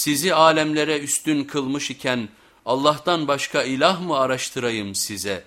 sizi alemlere üstün kılmış iken Allah'tan başka ilah mı araştırayım size?''